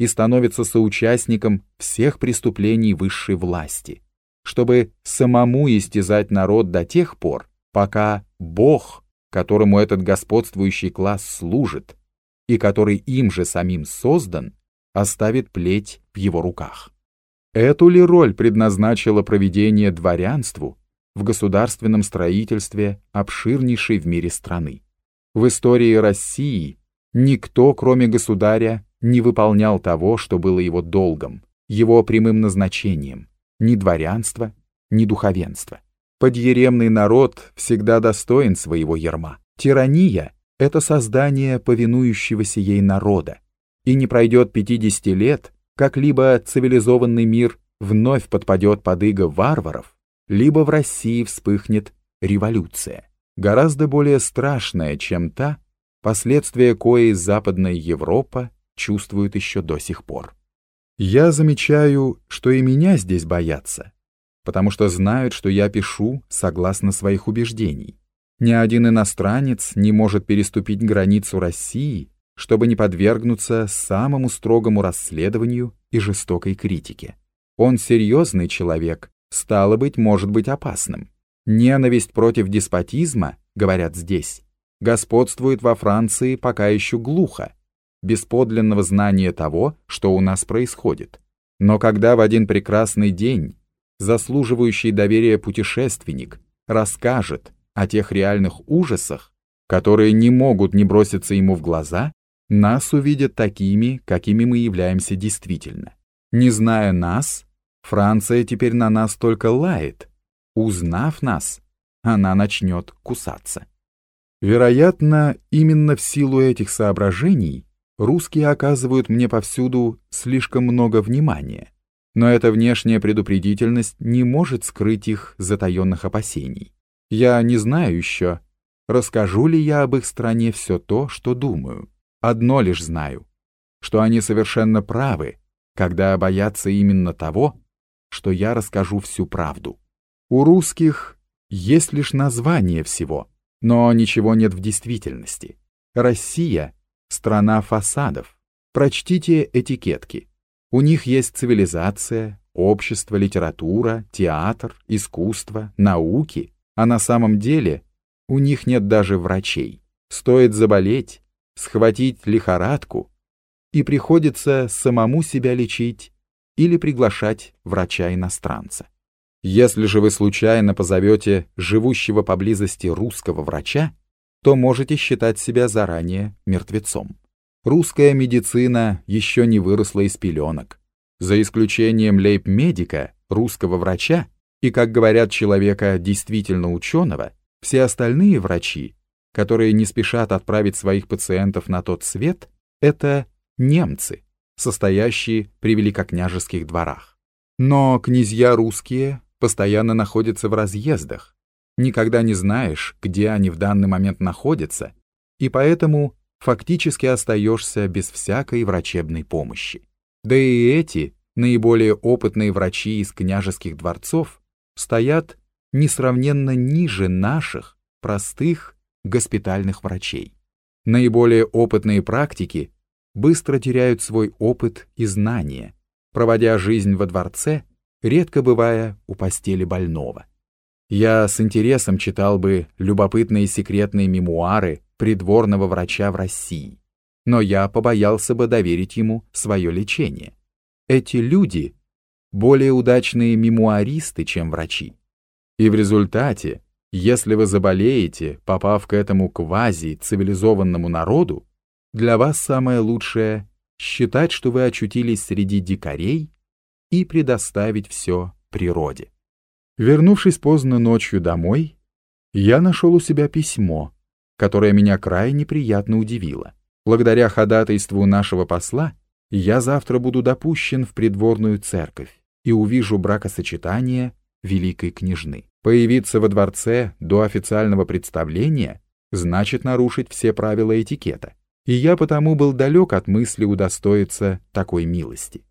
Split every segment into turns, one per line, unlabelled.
и становится соучастником всех преступлений высшей власти, чтобы самому истязать народ до тех пор, пока Бог, которому этот господствующий класс служит, и который им же самим создан, оставит плеть в его руках. Эту ли роль предназначило проведение дворянству в государственном строительстве обширнейшей в мире страны? В истории России никто, кроме государя, не выполнял того, что было его долгом, его прямым назначением, ни дворянства, ни духовенства. Подъеремный народ всегда достоин своего ерма. Тирания — это создание повинующегося ей народа, и не пройдет 50 лет, как либо цивилизованный мир вновь подпадет под иго варваров, либо в России вспыхнет революция, гораздо более страшная, чем та, последствия коей Западная Европа чувствует еще до сих пор. Я замечаю, что и меня здесь боятся, потому что знают, что я пишу согласно своих убеждений. Ни один иностранец не может переступить границу России чтобы не подвергнуться самому строгому расследованию и жестокой критике. Он серьезный человек, стало быть, может быть опасным. Ненависть против деспотизма, говорят здесь, господствует во Франции пока еще глухо, без подлинного знания того, что у нас происходит. Но когда в один прекрасный день заслуживающий доверия путешественник расскажет о тех реальных ужасах, которые не могут не броситься ему в глаза, нас увидят такими, какими мы являемся действительно. Не зная нас, Франция теперь на нас только лает. Узнав нас, она начнет кусаться. Вероятно, именно в силу этих соображений русские оказывают мне повсюду слишком много внимания, но эта внешняя предупредительность не может скрыть их затаенных опасений. Я не знаю еще, расскажу ли я об их стране все то, что думаю. Одно лишь знаю, что они совершенно правы, когда боятся именно того, что я расскажу всю правду. У русских есть лишь название всего, но ничего нет в действительности. Россия — страна фасадов. Прочтите этикетки. У них есть цивилизация, общество, литература, театр, искусство, науки, а на самом деле у них нет даже врачей. Стоит заболеть, схватить лихорадку, и приходится самому себя лечить или приглашать врача-иностранца. Если же вы случайно позовете живущего поблизости русского врача, то можете считать себя заранее мертвецом. Русская медицина еще не выросла из пеленок. За исключением лейб-медика, русского врача и, как говорят, человека действительно ученого, все остальные врачи которые не спешат отправить своих пациентов на тот свет, это немцы, состоящие при великокняжеских дворах. Но князья русские постоянно находятся в разъездах, никогда не знаешь, где они в данный момент находятся, и поэтому фактически остаешься без всякой врачебной помощи. Да и эти, наиболее опытные врачи из княжеских дворцов, стоят несравненно ниже наших, простых госпитальных врачей. Наиболее опытные практики быстро теряют свой опыт и знания, проводя жизнь во дворце, редко бывая у постели больного. Я с интересом читал бы любопытные секретные мемуары придворного врача в России, но я побоялся бы доверить ему свое лечение. Эти люди более удачные мемуаристы, чем врачи. И в результате если вы заболеете, попав к этому квази-цивилизованному народу, для вас самое лучшее — считать, что вы очутились среди дикарей и предоставить все природе. Вернувшись поздно ночью домой, я нашел у себя письмо, которое меня крайне приятно удивило. Благодаря ходатайству нашего посла я завтра буду допущен в придворную церковь и увижу бракосочетание великой княжны. Появиться во дворце до официального представления значит нарушить все правила этикета, и я потому был далек от мысли удостоиться такой милости.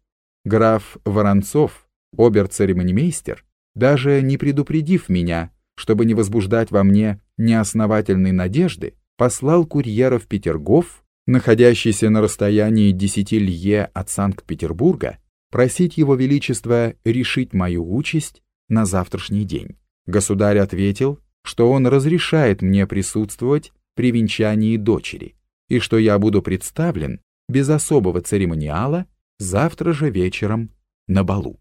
Граф Воронцов, обер-церемонимейстер, даже не предупредив меня, чтобы не возбуждать во мне неосновательной надежды, послал курьера в Петергоф находящийся на расстоянии 10 лье от Санкт-Петербурга, просить Его Величество решить мою участь на завтрашний день. Государь ответил, что он разрешает мне присутствовать при венчании дочери и что я буду представлен без особого церемониала завтра же вечером на балу.